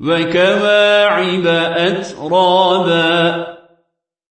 وكواعب أترابا